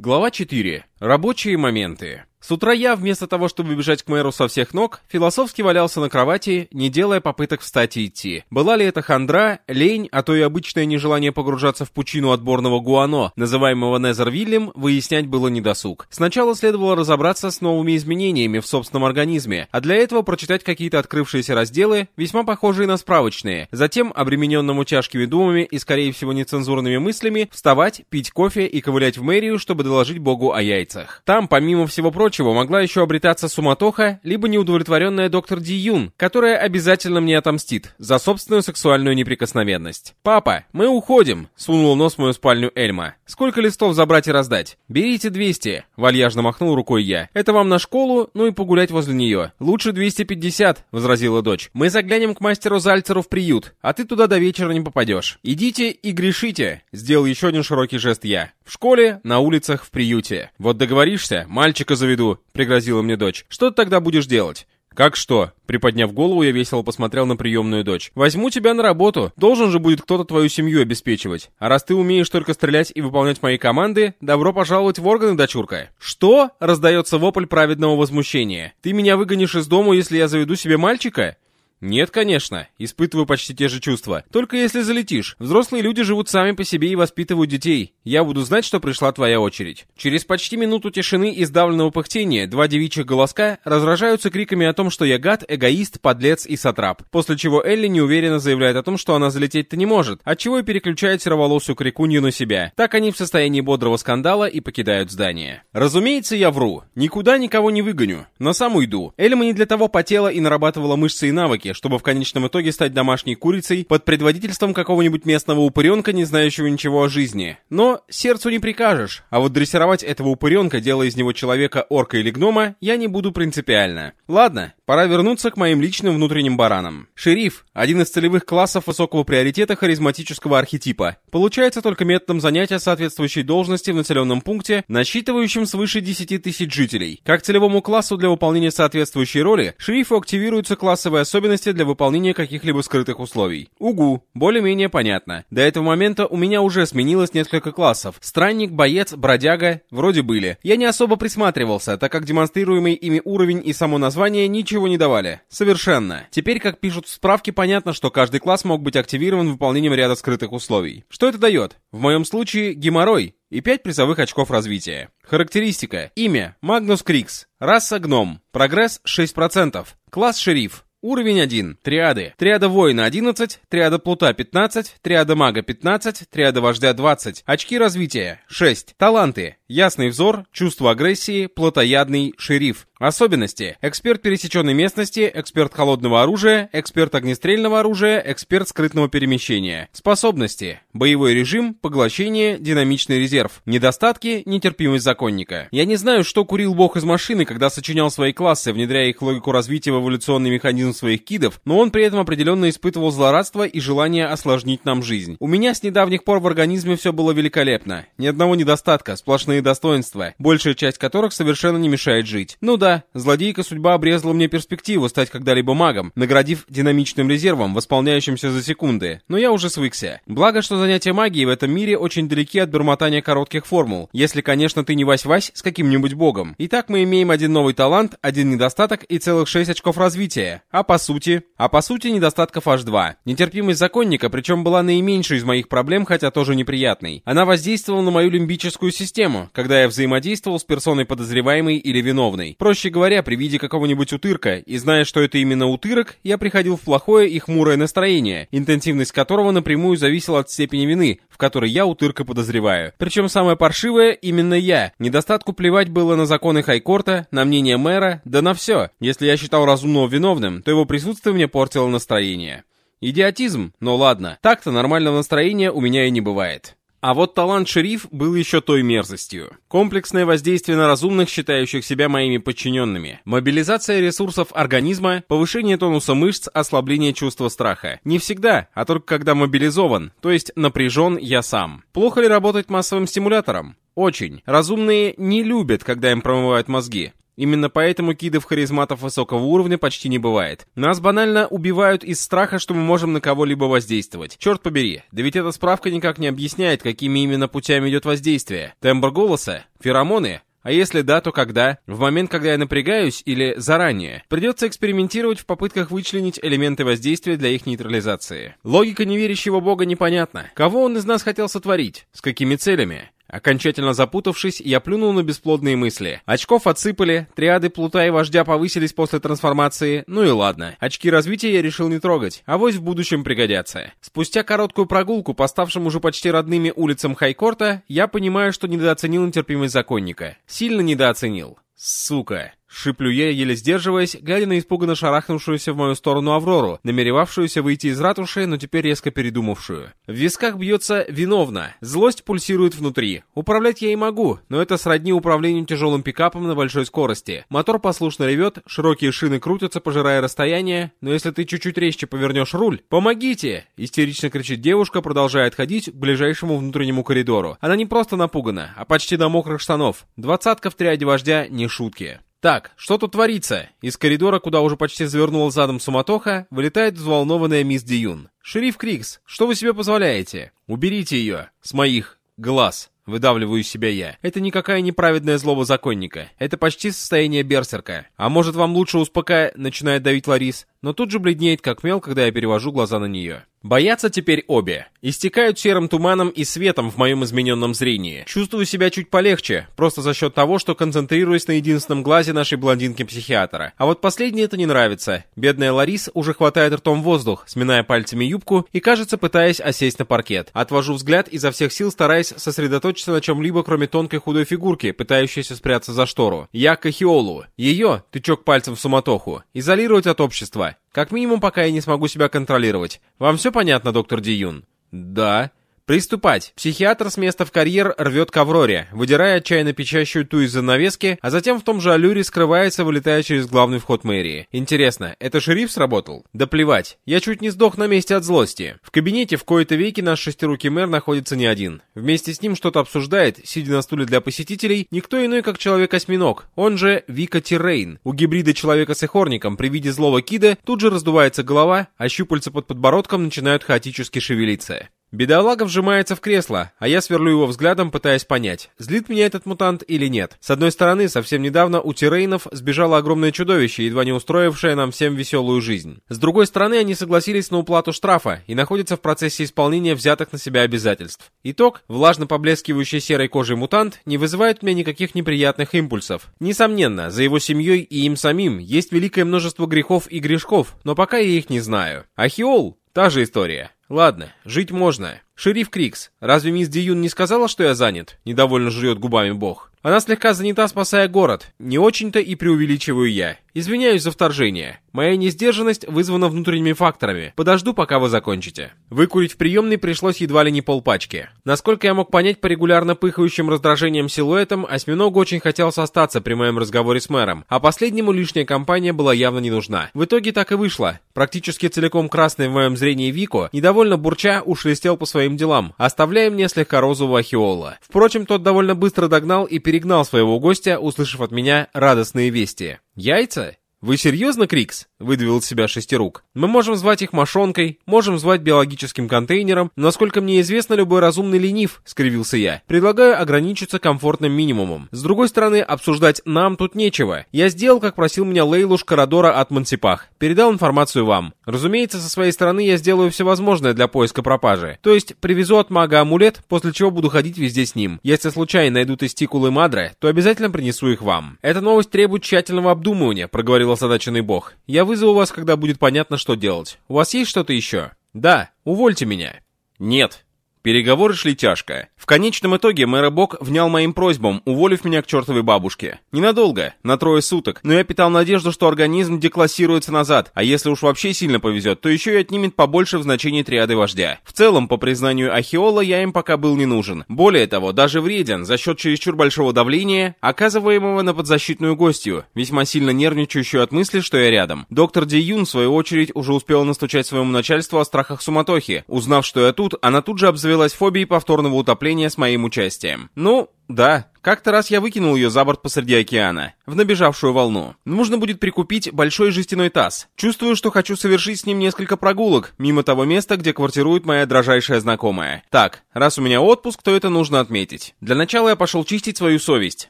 Глава 4. Рабочие моменты. С утра я, вместо того, чтобы бежать к мэру со всех ног, философски валялся на кровати, не делая попыток встать и идти. Была ли это хандра, лень, а то и обычное нежелание погружаться в пучину отборного гуано, называемого Незервиллем, выяснять было недосуг. Сначала следовало разобраться с новыми изменениями в собственном организме, а для этого прочитать какие-то открывшиеся разделы, весьма похожие на справочные. Затем, обремененному тяжкими думами и, скорее всего, нецензурными мыслями, вставать, пить кофе и ковылять в мэрию, чтобы доложить Богу о яйцах. Там, помимо всего прочего, прочего, могла еще обретаться суматоха, либо неудовлетворенная доктор Ди Юн, которая обязательно мне отомстит за собственную сексуальную неприкосновенность. «Папа, мы уходим!» — сунул нос в мою спальню Эльма. «Сколько листов забрать и раздать?» «Берите 200!» — вальяжно махнул рукой я. «Это вам на школу, ну и погулять возле нее. Лучше 250!» — возразила дочь. «Мы заглянем к мастеру Зальцеру в приют, а ты туда до вечера не попадешь. Идите и грешите!» — сделал еще один широкий жест я. «В школе, на улицах, в приюте. Вот договоришься, мальчика заведу виду», — пригрозила мне дочь. «Что ты тогда будешь делать?» «Как что?» Приподняв голову, я весело посмотрел на приемную дочь. «Возьму тебя на работу. Должен же будет кто-то твою семью обеспечивать. А раз ты умеешь только стрелять и выполнять мои команды, добро пожаловать в органы, дочурка». «Что?» — раздается вопль праведного возмущения. «Ты меня выгонишь из дому, если я заведу себе мальчика?» Нет, конечно. Испытываю почти те же чувства. Только если залетишь. Взрослые люди живут сами по себе и воспитывают детей. Я буду знать, что пришла твоя очередь. Через почти минуту тишины и сдавленного пыхтения два девичьих голоска разражаются криками о том, что я гад, эгоист, подлец и сатрап. После чего Элли неуверенно заявляет о том, что она залететь-то не может, отчего и переключает сероволосую крикунью на себя. Так они в состоянии бодрого скандала и покидают здание. Разумеется, я вру. Никуда никого не выгоню. На сам уйду. Эльма не для того потела и нарабатывала мышцы и навыки, Америке, чтобы в конечном итоге стать домашней курицей под предводительством какого-нибудь местного упыренка, не знающего ничего о жизни. Но сердцу не прикажешь, а вот дрессировать этого упыренка, делая из него человека, орка или гнома, я не буду принципиально. Ладно, пора вернуться к моим личным внутренним баранам. Шериф — один из целевых классов высокого приоритета харизматического архетипа. Получается только методом занятия соответствующей должности в населенном пункте, насчитывающем свыше 10 тысяч жителей. Как целевому классу для выполнения соответствующей роли, шерифу активируются классовые особенности для выполнения каких-либо скрытых условий. Угу, более-менее понятно. До этого момента у меня уже сменилось несколько классов. Странник, боец, бродяга, вроде были. Я не особо присматривался, так как демонстрируемый ими уровень и само название ничего не давали. Совершенно. Теперь, как пишут в справке, понятно, что каждый класс мог быть активирован выполнением ряда скрытых условий. Что это дает? В моем случае геморрой, и 5 призовых очков развития. Характеристика. Имя. Магнус Крикс. Раса Гном. Прогресс 6%. Класс Шериф. Уровень 1. Триады. Триада воина 11, триада плута 15, триада мага 15, триада вождя 20. Очки развития 6. Таланты. Ясный взор, чувство агрессии, плотоядный, шериф. Особенности. Эксперт пересеченной местности, эксперт холодного оружия, эксперт огнестрельного оружия, эксперт скрытного перемещения. Способности. Боевой режим, поглощение, динамичный резерв. Недостатки, нетерпимость законника. Я не знаю, что курил бог из машины, когда сочинял свои классы, внедряя их в логику развития в эволюционный механизм своих кидов, но он при этом определенно испытывал злорадство и желание осложнить нам жизнь. У меня с недавних пор в организме все было великолепно. Ни одного недостатка, сплошные огромные достоинства, большая часть которых совершенно не мешает жить. Ну да, злодейка судьба обрезала мне перспективу стать когда-либо магом, наградив динамичным резервом, восполняющимся за секунды, но я уже свыкся. Благо, что занятия магией в этом мире очень далеки от бормотания коротких формул, если, конечно, ты не вась-вась с каким-нибудь богом. Итак, мы имеем один новый талант, один недостаток и целых 6 очков развития. А по сути? А по сути недостатков аж 2. Нетерпимость законника, причем была наименьшей из моих проблем, хотя тоже неприятной. Она воздействовала на мою лимбическую систему, когда я взаимодействовал с персоной подозреваемой или виновной. Проще говоря, при виде какого-нибудь утырка, и зная, что это именно утырок, я приходил в плохое и хмурое настроение, интенсивность которого напрямую зависела от степени вины, в которой я утырка подозреваю. Причем самое паршивое именно я. Недостатку плевать было на законы Хайкорта, на мнение мэра, да на все. Если я считал разумного виновным, то его присутствие мне портило настроение. Идиотизм? Ну ладно, так-то нормального настроения у меня и не бывает. А вот талант шериф был еще той мерзостью. Комплексное воздействие на разумных, считающих себя моими подчиненными. Мобилизация ресурсов организма, повышение тонуса мышц, ослабление чувства страха. Не всегда, а только когда мобилизован, то есть напряжен я сам. Плохо ли работать массовым стимулятором? Очень. Разумные не любят, когда им промывают мозги. Именно поэтому кидов харизматов высокого уровня почти не бывает. Нас банально убивают из страха, что мы можем на кого-либо воздействовать. Черт побери, да ведь эта справка никак не объясняет, какими именно путями идет воздействие. Тембр голоса? Феромоны? А если да, то когда? В момент, когда я напрягаюсь или заранее? Придется экспериментировать в попытках вычленить элементы воздействия для их нейтрализации. Логика неверящего бога непонятна. Кого он из нас хотел сотворить? С какими целями? Окончательно запутавшись, я плюнул на бесплодные мысли. Очков отсыпали, триады плута и вождя повысились после трансформации, ну и ладно. Очки развития я решил не трогать, а вось в будущем пригодятся. Спустя короткую прогулку по ставшим уже почти родными улицам Хайкорта, я понимаю, что недооценил нетерпимость законника. Сильно недооценил. Сука. Шиплю я, еле сдерживаясь, глядя на испуганно шарахнувшуюся в мою сторону Аврору, намеревавшуюся выйти из ратуши, но теперь резко передумавшую. В висках бьется виновно. Злость пульсирует внутри. Управлять я и могу, но это сродни управлению тяжелым пикапом на большой скорости. Мотор послушно ревет, широкие шины крутятся, пожирая расстояние, но если ты чуть-чуть резче повернешь руль... «Помогите!» — истерично кричит девушка, продолжая отходить к ближайшему внутреннему коридору. Она не просто напугана, а почти до мокрых штанов. Двадцатка в триаде вождя не шутки. Так, что тут творится? Из коридора, куда уже почти завернула задом суматоха, вылетает взволнованная мисс Диюн. «Шериф Крикс, что вы себе позволяете? Уберите ее с моих глаз!» Выдавливаю себя я. Это никакая неправедная злоба законника. Это почти состояние берсерка. А может вам лучше успокаивать, начинает давить Ларис но тут же бледнеет как мел, когда я перевожу глаза на нее. Боятся теперь обе. Истекают серым туманом и светом в моем измененном зрении. Чувствую себя чуть полегче, просто за счет того, что концентрируюсь на единственном глазе нашей блондинки-психиатра. А вот последнее это не нравится. Бедная Ларис уже хватает ртом воздух, сминая пальцами юбку и, кажется, пытаясь осесть на паркет. Отвожу взгляд изо всех сил, стараясь сосредоточиться на чем-либо, кроме тонкой худой фигурки, пытающейся спрятаться за штору. Я Кахиолу. Ее, тычок пальцем в суматоху, изолировать от общества как минимум, пока я не смогу себя контролировать. Вам все понятно, доктор Диюн? Да. «Приступать!» Психиатр с места в карьер рвет к Авроре, выдирая отчаянно печащую ту из занавески, а затем в том же аллюре скрывается, вылетая через главный вход мэрии. Интересно, это шериф сработал? Да плевать. Я чуть не сдох на месте от злости. В кабинете в кои-то веки наш шестирукий мэр находится не один. Вместе с ним что-то обсуждает, сидя на стуле для посетителей, никто иной, как Человек-осьминог, он же Вика Тиррейн. У гибрида человека с эхорником при виде злого кида тут же раздувается голова, а щупальца под подбородком начинают хаотически шевелиться. Бедолага вжимается в кресло, а я сверлю его взглядом, пытаясь понять, злит меня этот мутант или нет. С одной стороны, совсем недавно у Тирейнов сбежало огромное чудовище, едва не устроившее нам всем веселую жизнь. С другой стороны, они согласились на уплату штрафа и находятся в процессе исполнения взятых на себя обязательств. Итог, влажно поблескивающий серой кожей мутант не вызывает у меня никаких неприятных импульсов. Несомненно, за его семьей и им самим есть великое множество грехов и грешков, но пока я их не знаю. Ахиол — та же история. Ладно, жить можно. Шериф Крикс, разве мисс Диюн не сказала, что я занят? Недовольно жует губами бог. Она слегка занята, спасая город. Не очень-то и преувеличиваю я. Извиняюсь за вторжение. Моя несдержанность вызвана внутренними факторами. Подожду, пока вы закончите. Выкурить в приемной пришлось едва ли не полпачки. Насколько я мог понять по регулярно пыхающим раздражением силуэтам, осьминог очень хотел остаться при моем разговоре с мэром, а последнему лишняя компания была явно не нужна. В итоге так и вышло. Практически целиком красный в моем зрении Вико, недовольно бурча, ушелестел по своим делам, оставляя мне слегка розового ахиола. Впрочем, тот довольно быстро догнал и перегнал своего гостя, услышав от меня радостные вести. Яйца? «Вы серьезно, Крикс?» — выдавил себя шестерук. «Мы можем звать их мошонкой, можем звать биологическим контейнером, но, насколько мне известно, любой разумный ленив», — скривился я. «Предлагаю ограничиться комфортным минимумом. С другой стороны, обсуждать нам тут нечего. Я сделал, как просил меня Лейлуш Карадора от Мансипах. Передал информацию вам. Разумеется, со своей стороны я сделаю все возможное для поиска пропажи. То есть, привезу от мага амулет, после чего буду ходить везде с ним. Если случайно найду тестикулы Мадре, то обязательно принесу их вам. Эта новость требует тщательного обдумывания», — проговорил говорил озадаченный бог. «Я вызову вас, когда будет понятно, что делать. У вас есть что-то еще?» «Да, увольте меня». «Нет», Переговоры шли тяжко. В конечном итоге мэр Бок внял моим просьбам, уволив меня к чертовой бабушке. Ненадолго, на трое суток, но я питал надежду, что организм деклассируется назад, а если уж вообще сильно повезет, то еще и отнимет побольше в значении триады вождя. В целом, по признанию Ахиола, я им пока был не нужен. Более того, даже вреден за счет чересчур большого давления, оказываемого на подзащитную гостью, весьма сильно нервничающую от мысли, что я рядом. Доктор Ди Юн, в свою очередь, уже успел настучать своему начальству о страхах суматохи. Узнав, что я тут, она тут же обзавелась фобией повторного утопления с моим участием. Ну, да, Как-то раз я выкинул ее за борт посреди океана, в набежавшую волну. Нужно будет прикупить большой жестяной таз. Чувствую, что хочу совершить с ним несколько прогулок, мимо того места, где квартирует моя дрожайшая знакомая. Так, раз у меня отпуск, то это нужно отметить. Для начала я пошел чистить свою совесть,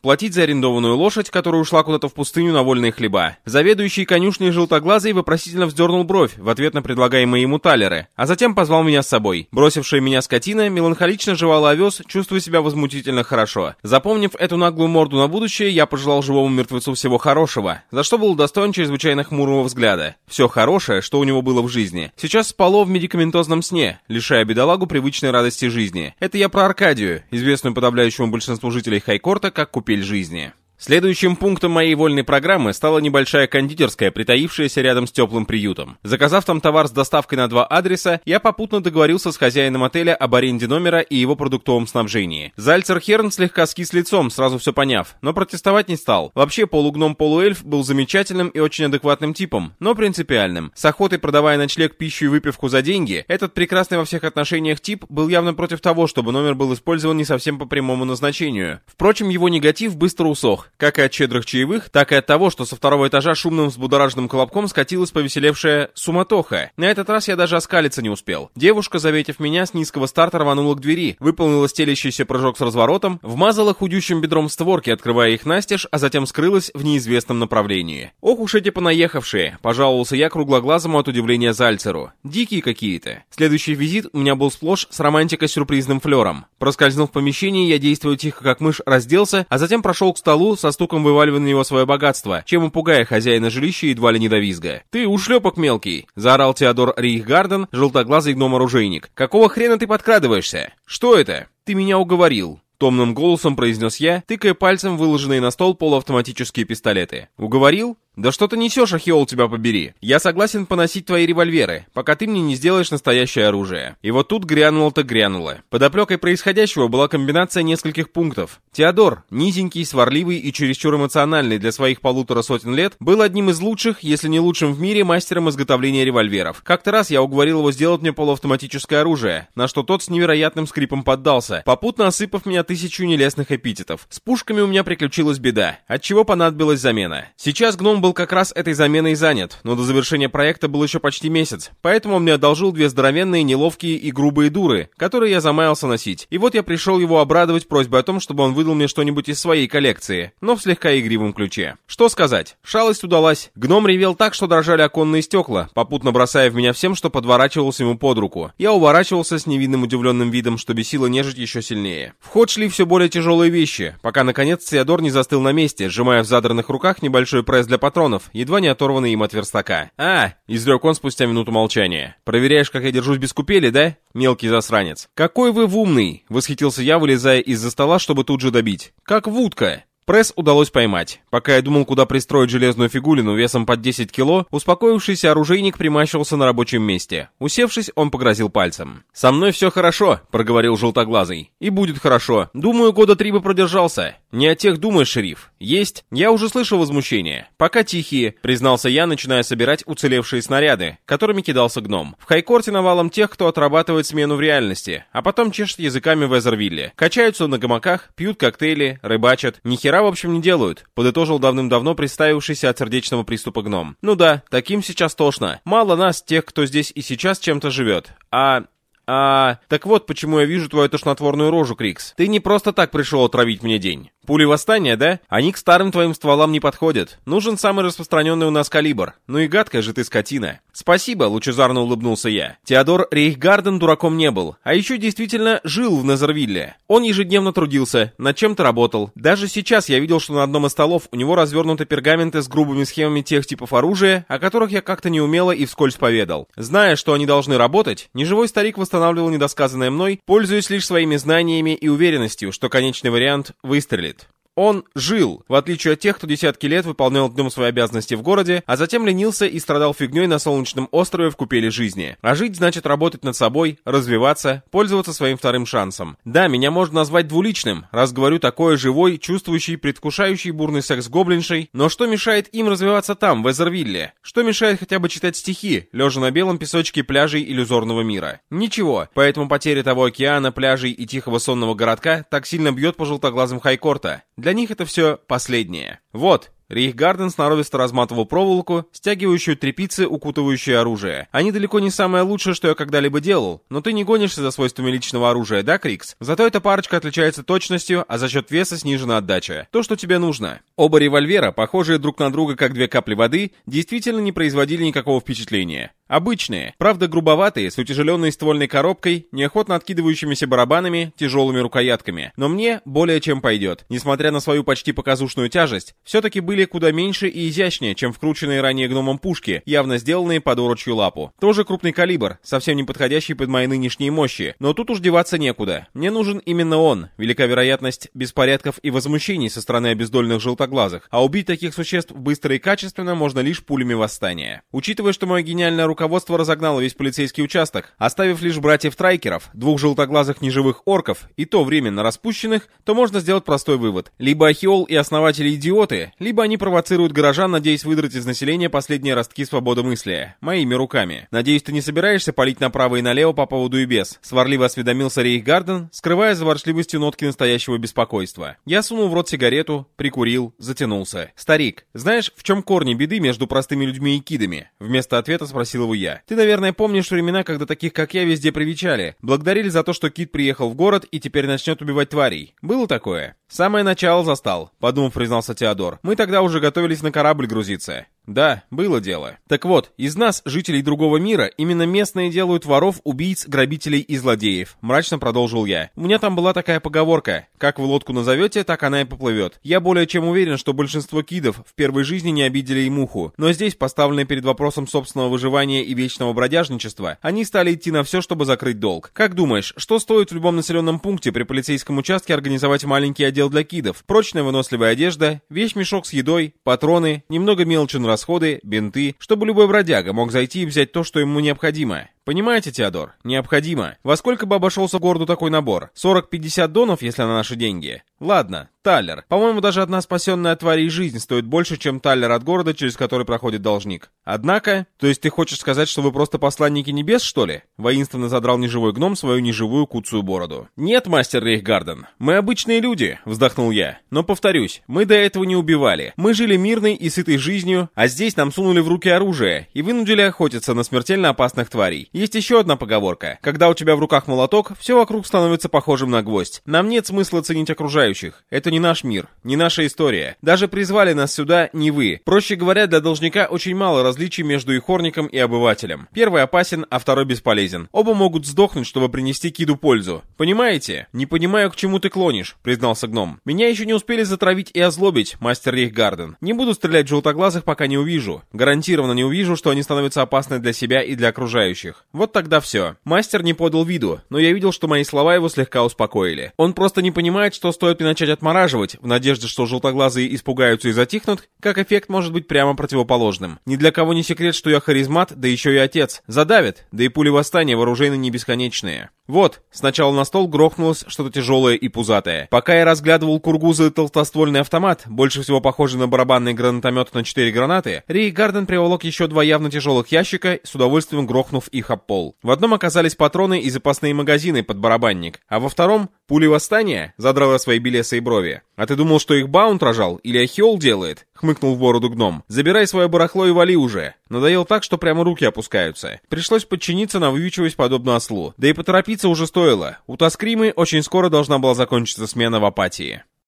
платить за арендованную лошадь, которая ушла куда-то в пустыню на вольные хлеба. Заведующий конюшней желтоглазый вопросительно вздернул бровь в ответ на предлагаемые ему талеры, а затем позвал меня с собой. Бросившая меня скотина меланхолично жевала овес, чувствуя себя возмутительно хорошо. Запомнив эту наглую морду на будущее, я пожелал живому мертвецу всего хорошего, за что был достоин чрезвычайно хмурого взгляда. Все хорошее, что у него было в жизни, сейчас спало в медикаментозном сне, лишая бедолагу привычной радости жизни. Это я про Аркадию, известную подавляющему большинству жителей Хайкорта как купель жизни. Следующим пунктом моей вольной программы стала небольшая кондитерская, притаившаяся рядом с теплым приютом. Заказав там товар с доставкой на два адреса, я попутно договорился с хозяином отеля об аренде номера и его продуктовом снабжении. Зальцер Херн слегка скис лицом, сразу все поняв, но протестовать не стал. Вообще, полугном-полуэльф был замечательным и очень адекватным типом, но принципиальным. С охотой продавая ночлег, пищу и выпивку за деньги, этот прекрасный во всех отношениях тип был явно против того, чтобы номер был использован не совсем по прямому назначению. Впрочем, его негатив быстро усох как и от щедрых чаевых, так и от того, что со второго этажа шумным взбудораженным колобком скатилась повеселевшая суматоха. На этот раз я даже оскалиться не успел. Девушка, заветив меня, с низкого старта рванула к двери, выполнила стелящийся прыжок с разворотом, вмазала худющим бедром створки, открывая их настежь, а затем скрылась в неизвестном направлении. Ох уж эти понаехавшие, пожаловался я круглоглазому от удивления Зальцеру. Дикие какие-то. Следующий визит у меня был сплошь с романтико-сюрпризным флером. Проскользнув в помещение, я действую тихо как мышь, разделся, а затем прошел к столу со стуком вываливая на него свое богатство, чем упугая хозяина жилища едва ли не до визга. «Ты ушлепок мелкий!» — заорал Теодор Рейхгарден, желтоглазый гном-оружейник. «Какого хрена ты подкрадываешься? Что это? Ты меня уговорил!» Томным голосом произнес я, тыкая пальцем выложенные на стол полуавтоматические пистолеты. «Уговорил? «Да что ты несешь, Ахиол, тебя побери? Я согласен поносить твои револьверы, пока ты мне не сделаешь настоящее оружие». И вот тут грянуло-то грянуло. Под оплекой происходящего была комбинация нескольких пунктов. Теодор, низенький, сварливый и чересчур эмоциональный для своих полутора сотен лет, был одним из лучших, если не лучшим в мире, мастером изготовления револьверов. Как-то раз я уговорил его сделать мне полуавтоматическое оружие, на что тот с невероятным скрипом поддался, попутно осыпав меня тысячу нелестных эпитетов. С пушками у меня приключилась беда, от чего понадобилась замена. Сейчас гном был как раз этой заменой занят, но до завершения проекта был еще почти месяц, поэтому он мне одолжил две здоровенные, неловкие и грубые дуры, которые я замаялся носить. И вот я пришел его обрадовать просьбой о том, чтобы он выдал мне что-нибудь из своей коллекции, но в слегка игривом ключе. Что сказать, шалость удалась. Гном ревел так, что дрожали оконные стекла, попутно бросая в меня всем, что подворачивался ему под руку. Я уворачивался с невинным удивленным видом, что бесило нежить еще сильнее. В ход шли все более тяжелые вещи, пока наконец Теодор не застыл на месте, сжимая в задранных руках небольшой пресс для патронов, едва не оторванный им от верстака. «А!» — изрек он спустя минуту молчания. «Проверяешь, как я держусь без купели, да? Мелкий засранец». «Какой вы умный!» — восхитился я, вылезая из-за стола, чтобы тут же добить. «Как вудка!» Пресс удалось поймать. Пока я думал, куда пристроить железную фигулину весом под 10 кило, успокоившийся оружейник примащивался на рабочем месте. Усевшись, он погрозил пальцем. «Со мной все хорошо», — проговорил желтоглазый. «И будет хорошо. Думаю, года три бы продержался. Не о тех думаешь, шериф. Есть. Я уже слышал возмущение. Пока тихие», — признался я, начиная собирать уцелевшие снаряды, которыми кидался гном. В Хайкорте навалом тех, кто отрабатывает смену в реальности, а потом чешет языками в Эзервилле. Качаются на гамаках, пьют коктейли, рыбачат. Нихера в общем, не делают», — подытожил давным-давно представившийся от сердечного приступа гном. «Ну да, таким сейчас тошно. Мало нас, тех, кто здесь и сейчас чем-то живет. А а... Так вот, почему я вижу твою тошнотворную рожу, Крикс. Ты не просто так пришел отравить мне день. Пули восстания, да? Они к старым твоим стволам не подходят. Нужен самый распространенный у нас калибр. Ну и гадкая же ты скотина. Спасибо, лучезарно улыбнулся я. Теодор Рейхгарден дураком не был. А еще действительно жил в Незервилле. Он ежедневно трудился, над чем-то работал. Даже сейчас я видел, что на одном из столов у него развернуты пергаменты с грубыми схемами тех типов оружия, о которых я как-то неумело и вскользь поведал. Зная, что они должны работать, неживой старик восстанавливал недосказанное мной, пользуясь лишь своими знаниями и уверенностью, что конечный вариант выстрелит. Он жил, в отличие от тех, кто десятки лет выполнял днем свои обязанности в городе, а затем ленился и страдал фигней на солнечном острове в купели жизни. А жить значит работать над собой, развиваться, пользоваться своим вторым шансом. Да, меня можно назвать двуличным, раз говорю такое живой, чувствующий, предвкушающий бурный секс гоблиншей, но что мешает им развиваться там, в Эзервилле? Что мешает хотя бы читать стихи, лежа на белом песочке пляжей иллюзорного мира? Ничего, поэтому потеря того океана, пляжей и тихого сонного городка так сильно бьет по желтоглазым Хайкорта. Для них это все последнее. Вот, Рейхгарден сноровисто разматывал проволоку, стягивающую трепицы, укутывающие оружие. Они далеко не самое лучшее, что я когда-либо делал, но ты не гонишься за свойствами личного оружия, да, Крикс? Зато эта парочка отличается точностью, а за счет веса снижена отдача. То, что тебе нужно. Оба револьвера, похожие друг на друга как две капли воды, действительно не производили никакого впечатления. Обычные, правда грубоватые, с утяжеленной ствольной коробкой, неохотно откидывающимися барабанами, тяжелыми рукоятками. Но мне более чем пойдет. Несмотря на свою почти показушную тяжесть, все-таки были куда меньше и изящнее, чем вкрученные ранее гномом пушки, явно сделанные под урочью лапу. Тоже крупный калибр, совсем не подходящий под мои нынешние мощи. Но тут уж деваться некуда. Мне нужен именно он. Велика вероятность беспорядков и возмущений со стороны обездольных желтоглазых. А убить таких существ быстро и качественно можно лишь пулями восстания. Учитывая, что моя гениальная рука руководство разогнало весь полицейский участок, оставив лишь братьев-трайкеров, двух желтоглазых неживых орков, и то временно распущенных, то можно сделать простой вывод. Либо Ахиол и основатели идиоты, либо они провоцируют горожан, надеясь выдрать из населения последние ростки свободомыслия. Моими руками. Надеюсь, ты не собираешься палить направо и налево по поводу и без. Сварливо осведомился Рейхгарден, скрывая за ворчливостью нотки настоящего беспокойства. Я сунул в рот сигарету, прикурил, затянулся. «Старик, знаешь, в чем корни беды между простыми людьми и кидами?» Вместо ответа спросил его я. Ты, наверное, помнишь времена, когда таких, как я, везде привечали. Благодарили за то, что Кит приехал в город и теперь начнет убивать тварей. Было такое? Самое начало застал, подумав, признался Теодор. Мы тогда уже готовились на корабль грузиться. Да, было дело. Так вот, из нас, жителей другого мира, именно местные делают воров, убийц, грабителей и злодеев. Мрачно продолжил я. У меня там была такая поговорка. Как вы лодку назовете, так она и поплывет. Я более чем уверен, что большинство кидов в первой жизни не обидели и муху. Но здесь, поставленные перед вопросом собственного выживания и вечного бродяжничества, они стали идти на все, чтобы закрыть долг. Как думаешь, что стоит в любом населенном пункте при полицейском участке организовать маленький отдел для кидов? Прочная выносливая одежда, вещь-мешок с едой, патроны, немного мелочи расходы, бинты, чтобы любой бродяга мог зайти и взять то, что ему необходимо. Понимаете, Теодор? Необходимо. Во сколько бы обошелся городу такой набор? 40-50 донов, если на наши деньги? Ладно, талер. По-моему, даже одна спасенная от тварей жизнь стоит больше, чем талер от города, через который проходит должник. Однако, то есть ты хочешь сказать, что вы просто посланники небес, что ли? Воинственно задрал неживой гном свою неживую куцую бороду. Нет, мастер Рейхгарден, мы обычные люди, вздохнул я. Но повторюсь, мы до этого не убивали. Мы жили мирной и сытой жизнью, а здесь нам сунули в руки оружие и вынудили охотиться на смертельно опасных тварей. Есть еще одна поговорка. Когда у тебя в руках молоток, все вокруг становится похожим на гвоздь. Нам нет смысла ценить окружающих. Это не наш мир, не наша история. Даже призвали нас сюда не вы. Проще говоря, для должника очень мало различий между ихорником и обывателем. Первый опасен, а второй бесполезен. Оба могут сдохнуть, чтобы принести Киду пользу. Понимаете? Не понимаю, к чему ты клонишь, признался гном. Меня еще не успели затравить и озлобить, мастер Рейхгарден. Не буду стрелять в желтоглазых, пока не увижу. Гарантированно не увижу, что они становятся опасны для себя и для окружающих. Вот тогда все. Мастер не подал виду, но я видел, что мои слова его слегка успокоили. Он просто не понимает, что стоит мне начать отмораживать, в надежде, что желтоглазые испугаются и затихнут, как эффект может быть прямо противоположным. Ни для кого не секрет, что я харизмат, да еще и отец. Задавит, да и пули восстания вооружены не бесконечные. Вот, сначала на стол грохнулось что-то тяжелое и пузатое. Пока я разглядывал кургузы толстоствольный автомат, больше всего похожий на барабанный гранатомет на 4 гранаты, Рей Гарден приволок еще два явно тяжелых ящика, с удовольствием грохнув их об пол. В одном оказались патроны и запасные магазины под барабанник, а во втором — пули восстания, задрала свои белесые брови. «А ты думал, что их Баунт рожал или Ахиол делает?» — хмыкнул в бороду гном. «Забирай свое барахло и вали уже. Надоел так, что прямо руки опускаются. Пришлось подчиниться, навьючиваясь подобно ослу. Да и поторопиться уже стоило. У Тоскримы очень скоро должна была закончиться смена в апатии».